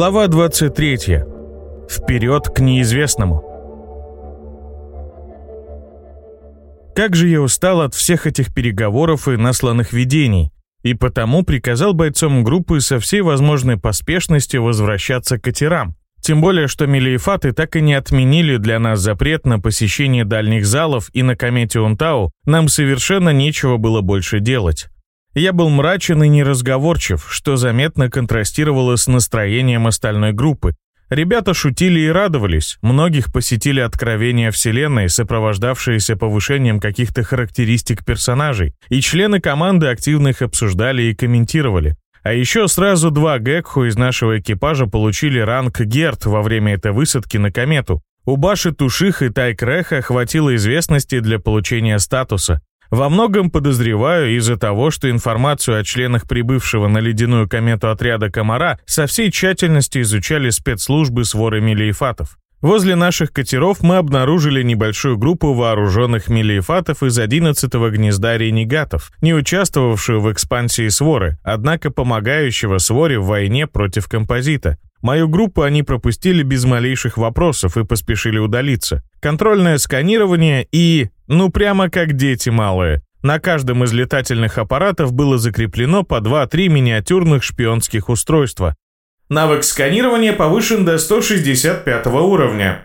Глава 23. Вперед к неизвестному. Как же я устал от всех этих переговоров и насланных видений, и потому приказал бойцам группы со всей возможной поспешностью возвращаться к катерам. Тем более, что Мелиефаты так и не отменили для нас запрет на посещение дальних залов, и на комете Унтау нам совершенно нечего было больше делать. Я был мрачен и неразговорчив, что заметно контрастировало с настроением остальной группы. Ребята шутили и радовались, многих посетили откровения Вселенной, сопровождавшиеся повышением каких-то характеристик персонажей, и члены команды активно их обсуждали и комментировали. А еще сразу два Гекху из нашего экипажа получили ранг Герт во время этой высадки на комету. У Баши Туших и Тайкреха хватило известности для получения статуса. Во многом подозреваю из-за того, что информацию о членах прибывшего на ледяную комету отряда «Комара» со всей тщательностью изучали спецслужбы своры мелиефатов. Возле наших катеров мы обнаружили небольшую группу вооруженных мелиефатов из 11-го гнезда ренегатов, не участвовавшую в экспансии своры, однако помогающего своре в войне против композита. Мою группу они пропустили без малейших вопросов и поспешили удалиться. Контрольное сканирование и... ну прямо как дети малые. На каждом из летательных аппаратов было закреплено по 2-3 миниатюрных шпионских устройства. Навык сканирования повышен до 165 уровня.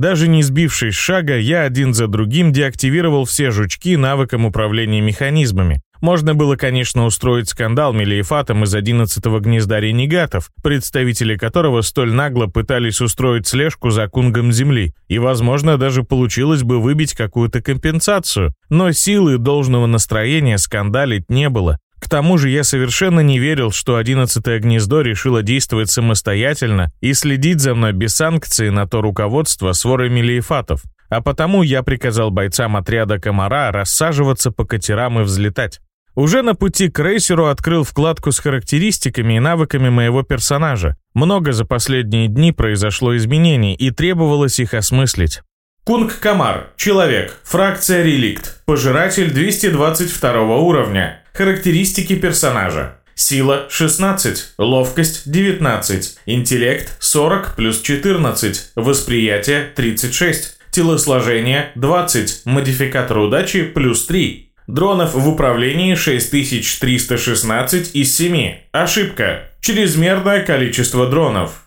Даже не сбившись шага, я один за другим деактивировал все жучки навыком управления механизмами. Можно было, конечно, устроить скандал Мелиефатом из 11-го гнезда ренегатов, представители которого столь нагло пытались устроить слежку за кунгом Земли, и, возможно, даже получилось бы выбить какую-то компенсацию, но силы должного настроения скандалить не было. К тому же я совершенно не верил, что 11-е гнездо решило действовать самостоятельно и следить за мной без санкции на то руководство своры Мелиефатов. А потому я приказал бойцам отряда «Комара» рассаживаться по катерам и взлетать. Уже на пути к рейсеру открыл вкладку с характеристиками и навыками моего персонажа. Много за последние дни произошло изменений, и требовалось их осмыслить. Кунг Камар. Человек. Фракция Реликт. Пожиратель 222 уровня. Характеристики персонажа. Сила 16, ловкость 19, интеллект 40 плюс 14, восприятие 36, телосложение 20, модификатор удачи плюс 3, Дронов в управлении 6316 из 7. Ошибка. Чрезмерное количество дронов.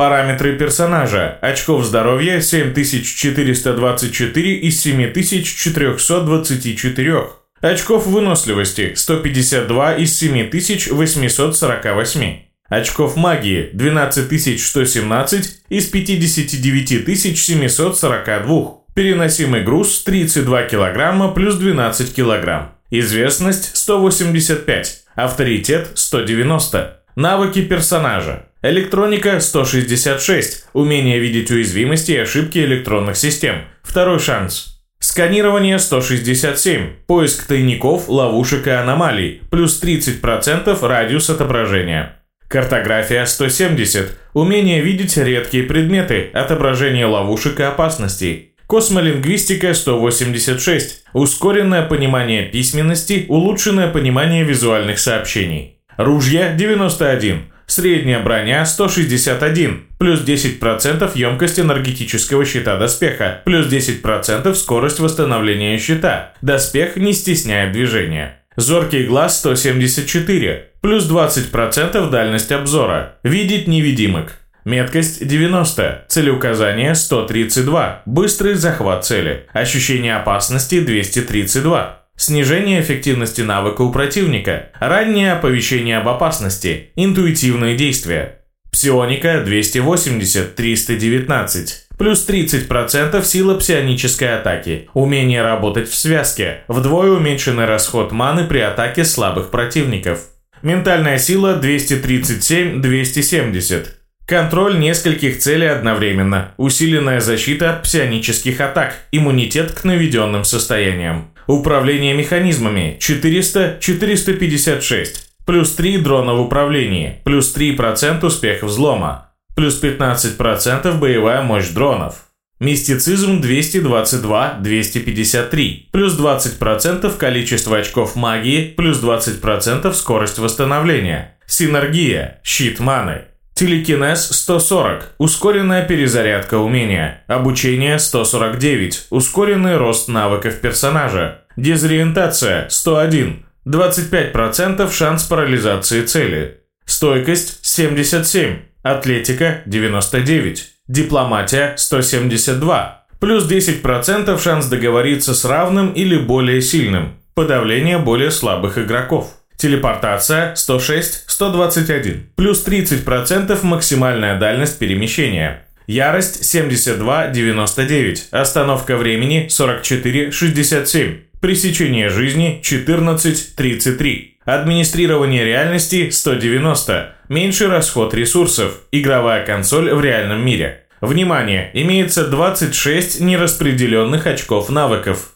Параметры персонажа. Очков здоровья 7424 из 7424. Очков выносливости 152 из 7848. Очков магии 12117 из 59742. Переносимый груз 32 кг плюс 12 кг. Известность 185. Авторитет 190. Навыки персонажа. Электроника 166. Умение видеть уязвимости и ошибки электронных систем. Второй шанс. Сканирование 167. Поиск тайников, ловушек и аномалий. Плюс 30% радиус отображения. Картография 170. Умение видеть редкие предметы, отображение ловушек и опасностей. Космолингвистика 186. Ускоренное понимание письменности, улучшенное понимание визуальных сообщений. Ружья 91. Средняя броня 161, плюс 10% емкость энергетического щита доспеха, плюс 10% скорость восстановления щита. Доспех не стесняет движения. Зоркий глаз 174, плюс 20% дальность обзора. Видеть невидимок. Меткость 90, целеуказание 132, быстрый захват цели, ощущение опасности 232, снижение эффективности навыка у противника, раннее оповещение об опасности, интуитивные действия. Псионика 280, 319. Плюс 30% сила псионической атаки. Умение работать в связке. Вдвое уменьшенный расход маны при атаке слабых противников. Ментальная сила 237-270. Контроль нескольких целей одновременно, усиленная защита от псионических атак, иммунитет к наведенным состояниям. Управление механизмами 400-456, плюс 3 дрона в управлении, плюс 3% успех взлома, плюс 15% боевая мощь дронов. Мистицизм 222-253, плюс 20% количество очков магии, плюс 20% скорость восстановления. Синергия, щит маны, Телекинез 140. Ускоренная перезарядка умения. Обучение 149. Ускоренный рост навыков персонажа. Дезориентация 101. 25% шанс парализации цели. Стойкость 77. Атлетика 99. Дипломатия 172. Плюс 10% шанс договориться с равным или более сильным. Подавление более слабых игроков. Телепортация 106-121. Плюс 30% максимальная дальность перемещения. Ярость 72-99. Остановка времени 44-67. Пресечение жизни 14-33. Администрирование реальности 190. Меньший расход ресурсов. Игровая консоль в реальном мире. Внимание! Имеется 26 нераспределенных очков навыков.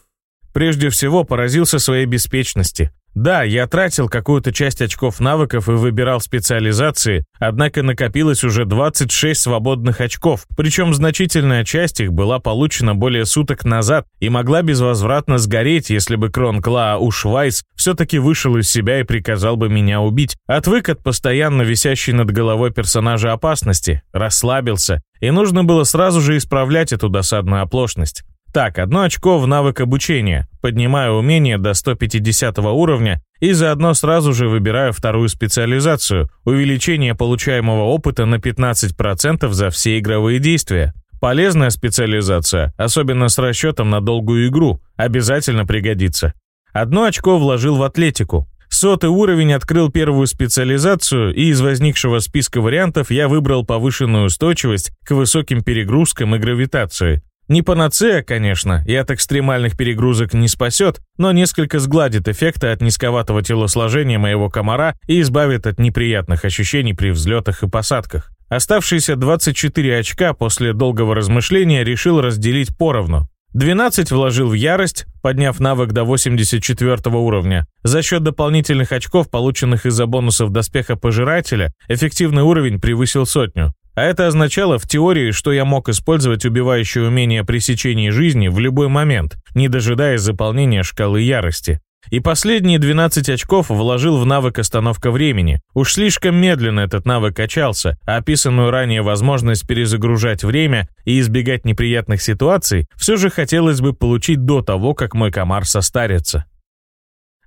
Прежде всего поразился своей беспечности. Да, я тратил какую-то часть очков навыков и выбирал специализации, однако накопилось уже 26 свободных очков, причем значительная часть их была получена более суток назад и могла безвозвратно сгореть, если бы Крон Клаа Ушвайс все-таки вышел из себя и приказал бы меня убить. Отвык от постоянно висящей над головой персонажа опасности, расслабился, и нужно было сразу же исправлять эту досадную оплошность. Так, одно очко в навык обучения, поднимаю умение до 150 уровня и заодно сразу же выбираю вторую специализацию, увеличение получаемого опыта на 15% за все игровые действия. Полезная специализация, особенно с расчетом на долгую игру, обязательно пригодится. Одно очко вложил в атлетику. Сотый уровень открыл первую специализацию, и из возникшего списка вариантов я выбрал повышенную устойчивость к высоким перегрузкам и гравитации. Не панацея, конечно, и от экстремальных перегрузок не спасет, но несколько сгладит эффекты от низковатого телосложения моего комара и избавит от неприятных ощущений при взлетах и посадках. Оставшиеся 24 очка после долгого размышления решил разделить поровну. 12 вложил в ярость, подняв навык до 84 уровня. За счет дополнительных очков, полученных из-за бонусов доспеха Пожирателя, эффективный уровень превысил сотню. А это означало в теории, что я мог использовать убивающее умение пресечения жизни в любой момент, не дожидаясь заполнения шкалы ярости. И последние 12 очков вложил в навык остановка времени. Уж слишком медленно этот навык качался, а описанную ранее возможность перезагружать время и избегать неприятных ситуаций все же хотелось бы получить до того, как мой комар состарится.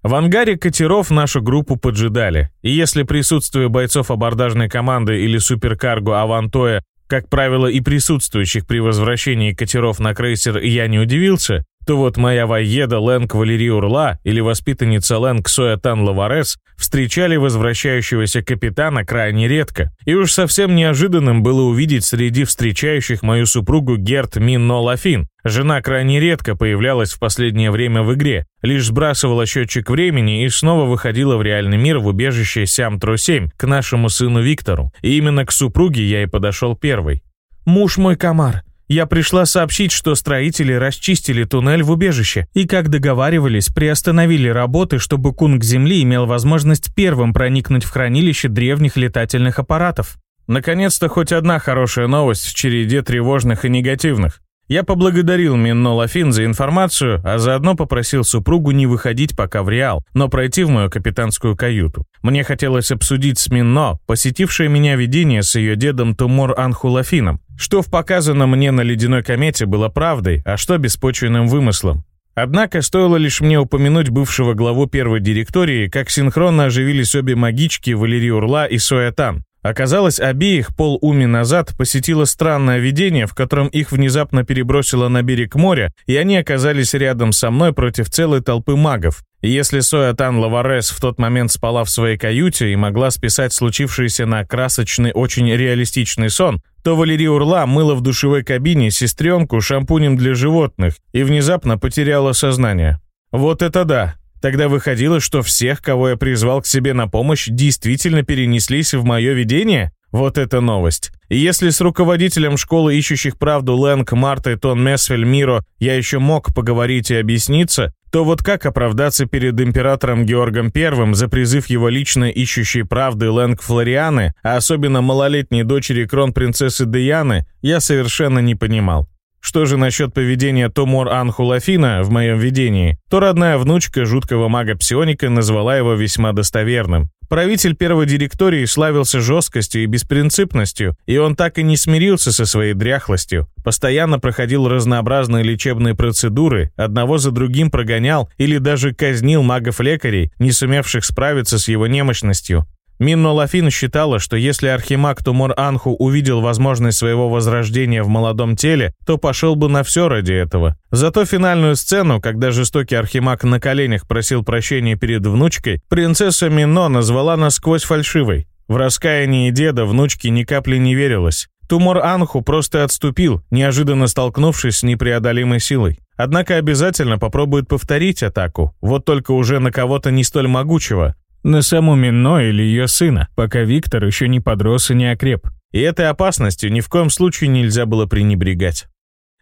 В ангаре катеров нашу группу поджидали, и если присутствие бойцов абордажной команды или суперкарго Авантоя, как правило, и присутствующих при возвращении катеров на крейсер я не удивился, то вот моя воеда Лэнг Валерий Урла или воспитанница Лэнг Соятан Лаварес встречали возвращающегося капитана крайне редко. И уж совсем неожиданным было увидеть среди встречающих мою супругу Герт Минно Лафин. Жена крайне редко появлялась в последнее время в игре, лишь сбрасывала счетчик времени и снова выходила в реальный мир в убежище Сям-Тро-7 к нашему сыну Виктору. И именно к супруге я и подошел первый. «Муж мой комар, я пришла сообщить, что строители расчистили туннель в убежище и, как договаривались, приостановили работы, чтобы кунг Земли имел возможность первым проникнуть в хранилище древних летательных аппаратов. Наконец-то хоть одна хорошая новость в череде тревожных и негативных. Я поблагодарил Минно Лафин за информацию, а заодно попросил супругу не выходить пока в Реал, но пройти в мою капитанскую каюту. Мне хотелось обсудить с Минно посетившее меня видение с ее дедом Тумор Анхулафином, что в показанном мне на ледяной комете было правдой, а что беспочвенным вымыслом. Однако стоило лишь мне упомянуть бывшего главу первой директории, как синхронно оживились обе магички Валерий Урла и Соятан. Оказалось, обеих полуми назад посетило странное видение, в котором их внезапно перебросило на берег моря, и они оказались рядом со мной против целой толпы магов. Если Соятан Лаварес в тот момент спала в своей каюте и могла списать случившееся на красочный, очень реалистичный сон, то Валерия Урла мыла в душевой кабине сестренку шампунем для животных и внезапно потеряла сознание. Вот это да! Тогда выходило, что всех, кого я призвал к себе на помощь, действительно перенеслись в мое видение? Вот это новость. И если с руководителем школы ищущих правду Лэнг, Мартой, Тон Месфель, Миро я еще мог поговорить и объясниться, то вот как оправдаться перед императором Георгом I за призыв его лично ищущей правды Лэнг Флорианы, а особенно малолетней дочери кронпринцессы Деяны, я совершенно не понимал. Что же насчет поведения Томор Анхулафина в моем видении, то родная внучка жуткого мага-псионика назвала его весьма достоверным. Правитель первой директории славился жесткостью и беспринципностью, и он так и не смирился со своей дряхлостью. Постоянно проходил разнообразные лечебные процедуры, одного за другим прогонял или даже казнил магов-лекарей, не сумевших справиться с его немощностью. Минно Лафин считала, что если архимаг Тумор Анху увидел возможность своего возрождения в молодом теле, то пошел бы на все ради этого. Зато финальную сцену, когда жестокий архимаг на коленях просил прощения перед внучкой, принцесса Мино назвала насквозь фальшивой. В раскаянии деда внучке ни капли не верилось. Тумор Анху просто отступил, неожиданно столкнувшись с непреодолимой силой. Однако обязательно попробует повторить атаку, вот только уже на кого-то не столь могучего. На саму Минно или ее сына, пока Виктор еще не подрос и не окреп. И этой опасностью ни в коем случае нельзя было пренебрегать.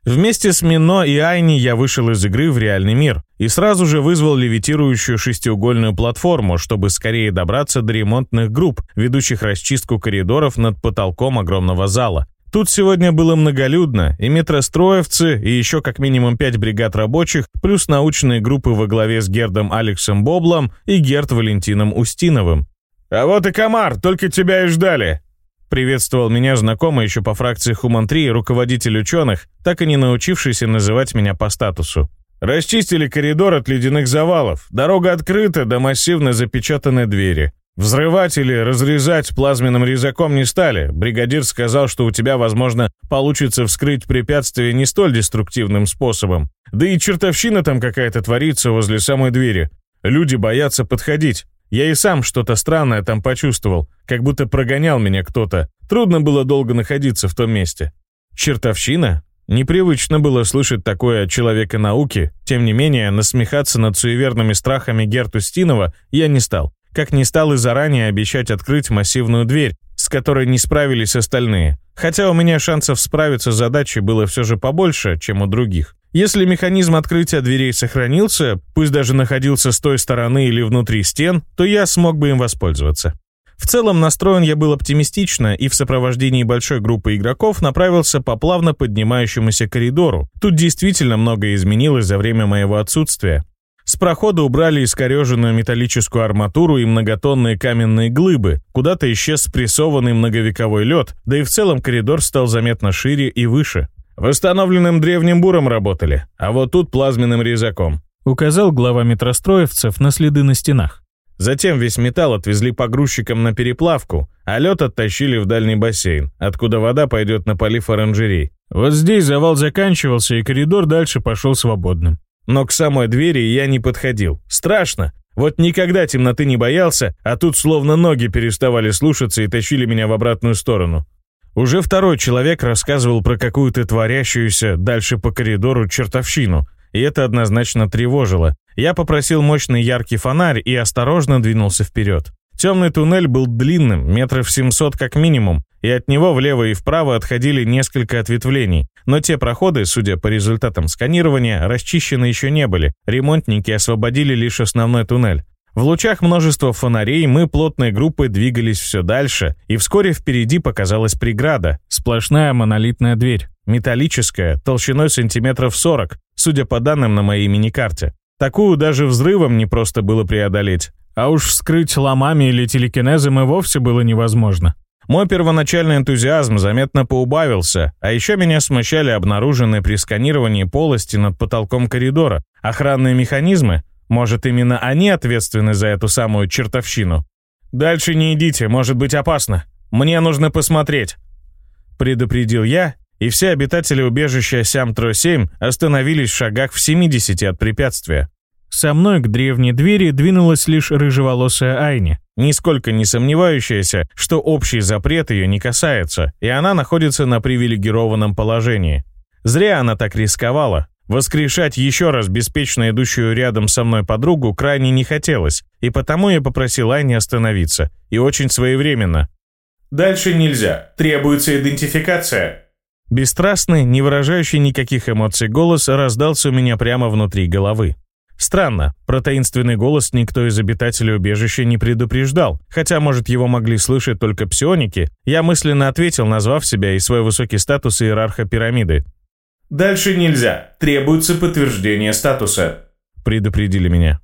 Вместе с Мино и Айни я вышел из игры в реальный мир и сразу же вызвал левитирующую шестиугольную платформу, чтобы скорее добраться до ремонтных групп, ведущих расчистку коридоров над потолком огромного зала. Тут сегодня было многолюдно, и метростроевцы, и еще как минимум пять бригад рабочих, плюс научные группы во главе с Гердом Алексом Боблом и Герд Валентином Устиновым. «А вот и комар, только тебя и ждали!» Приветствовал меня знакомый еще по фракции Хуман-3 руководитель ученых, так и не научившийся называть меня по статусу. Расчистили коридор от ледяных завалов. Дорога открыта до массивно запечатанной двери. Взрывать или разрезать плазменным резаком не стали. Бригадир сказал, что у тебя, возможно, получится вскрыть препятствие не столь деструктивным способом. Да и чертовщина там какая-то творится возле самой двери. Люди боятся подходить. Я и сам что-то странное там почувствовал, как будто прогонял меня кто-то. Трудно было долго находиться в том месте. Чертовщина? Непривычно было слышать такое от человека науки, тем не менее, насмехаться над суеверными страхами Герту Стинова я не стал как не стал и заранее обещать открыть массивную дверь, с которой не справились остальные. Хотя у меня шансов справиться с задачей было все же побольше, чем у других. Если механизм открытия дверей сохранился, пусть даже находился с той стороны или внутри стен, то я смог бы им воспользоваться. В целом настроен я был оптимистично и в сопровождении большой группы игроков направился по плавно поднимающемуся коридору. Тут действительно многое изменилось за время моего отсутствия. С прохода убрали искореженную металлическую арматуру и многотонные каменные глыбы, куда-то исчез спрессованный многовековой лед, да и в целом коридор стал заметно шире и выше. Восстановленным древним буром работали, а вот тут плазменным резаком. Указал глава метростроевцев на следы на стенах. Затем весь металл отвезли погрузчикам на переплавку, а лед оттащили в дальний бассейн, откуда вода пойдет на полив оранжерей. Вот здесь завал заканчивался, и коридор дальше пошел свободным. Но к самой двери я не подходил. Страшно. Вот никогда темноты не боялся, а тут словно ноги переставали слушаться и тащили меня в обратную сторону. Уже второй человек рассказывал про какую-то творящуюся дальше по коридору чертовщину, и это однозначно тревожило. Я попросил мощный яркий фонарь и осторожно двинулся вперед. Темный туннель был длинным, метров 700 как минимум, и от него влево и вправо отходили несколько ответвлений. Но те проходы, судя по результатам сканирования, расчищены еще не были. Ремонтники освободили лишь основной туннель. В лучах множества фонарей мы плотной группой двигались все дальше, и вскоре впереди показалась преграда. Сплошная монолитная дверь. Металлическая, толщиной сантиметров 40, судя по данным на моей миникарте. Такую даже взрывом не просто было преодолеть. А уж вскрыть ломами или телекинезом и вовсе было невозможно. Мой первоначальный энтузиазм заметно поубавился, а еще меня смущали обнаруженные при сканировании полости над потолком коридора. Охранные механизмы? Может, именно они ответственны за эту самую чертовщину? «Дальше не идите, может быть опасно. Мне нужно посмотреть», — предупредил я, и все обитатели убежища Сям-Тро-7 остановились в шагах в 70 от препятствия. Со мной к древней двери двинулась лишь рыжеволосая Айни, нисколько не сомневающаяся, что общий запрет ее не касается, и она находится на привилегированном положении. Зря она так рисковала. Воскрешать еще раз беспечно идущую рядом со мной подругу крайне не хотелось, и потому я попросил Айни остановиться, и очень своевременно. «Дальше нельзя. Требуется идентификация». Бесстрастный, не выражающий никаких эмоций голос раздался у меня прямо внутри головы. Странно, про таинственный голос никто из обитателей убежища не предупреждал, хотя, может, его могли слышать только псионики, я мысленно ответил, назвав себя и свой высокий статус иерарха пирамиды. «Дальше нельзя. Требуется подтверждение статуса», — предупредили меня.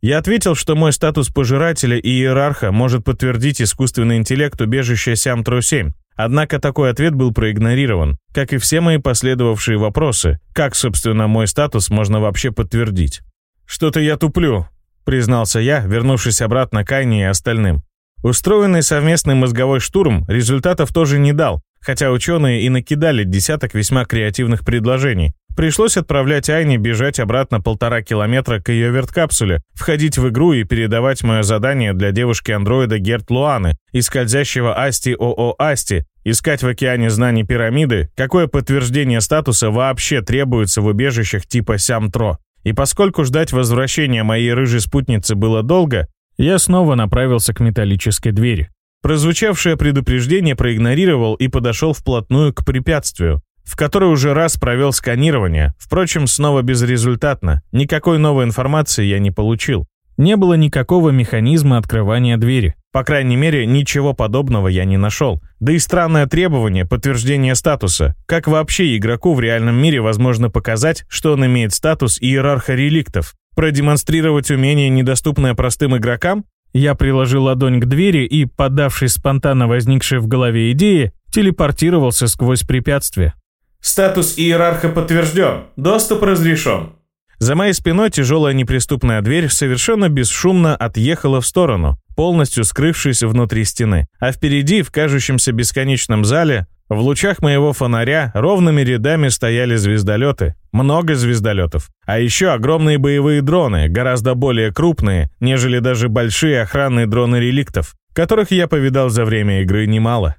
Я ответил, что мой статус пожирателя и иерарха может подтвердить искусственный интеллект убежища Сям-Тру-7. Однако такой ответ был проигнорирован, как и все мои последовавшие вопросы, как, собственно, мой статус можно вообще подтвердить. «Что-то я туплю», — признался я, вернувшись обратно к Айне и остальным. Устроенный совместный мозговой штурм результатов тоже не дал, хотя ученые и накидали десяток весьма креативных предложений. Пришлось отправлять Айне бежать обратно полтора километра к ее верткапсуле, входить в игру и передавать мое задание для девушки-андроида Герт Луаны и скользящего Асти ОО Асти, искать в океане знаний пирамиды, какое подтверждение статуса вообще требуется в убежищах типа Сямтро. И поскольку ждать возвращения моей рыжей спутницы было долго, я снова направился к металлической двери. Прозвучавшее предупреждение проигнорировал и подошел вплотную к препятствию, в которой уже раз провел сканирование, впрочем, снова безрезультатно, никакой новой информации я не получил. Не было никакого механизма открывания двери. По крайней мере, ничего подобного я не нашел. Да и странное требование подтверждения статуса. Как вообще игроку в реальном мире возможно показать, что он имеет статус иерарха реликтов? Продемонстрировать умение, недоступное простым игрокам? Я приложил ладонь к двери и, поддавшись спонтанно возникшей в голове идее, телепортировался сквозь препятствие. «Статус иерарха подтвержден. Доступ разрешен». За моей спиной тяжелая неприступная дверь совершенно бесшумно отъехала в сторону, полностью скрывшись внутри стены. А впереди, в кажущемся бесконечном зале, в лучах моего фонаря ровными рядами стояли звездолеты. Много звездолетов. А еще огромные боевые дроны, гораздо более крупные, нежели даже большие охранные дроны реликтов, которых я повидал за время игры немало.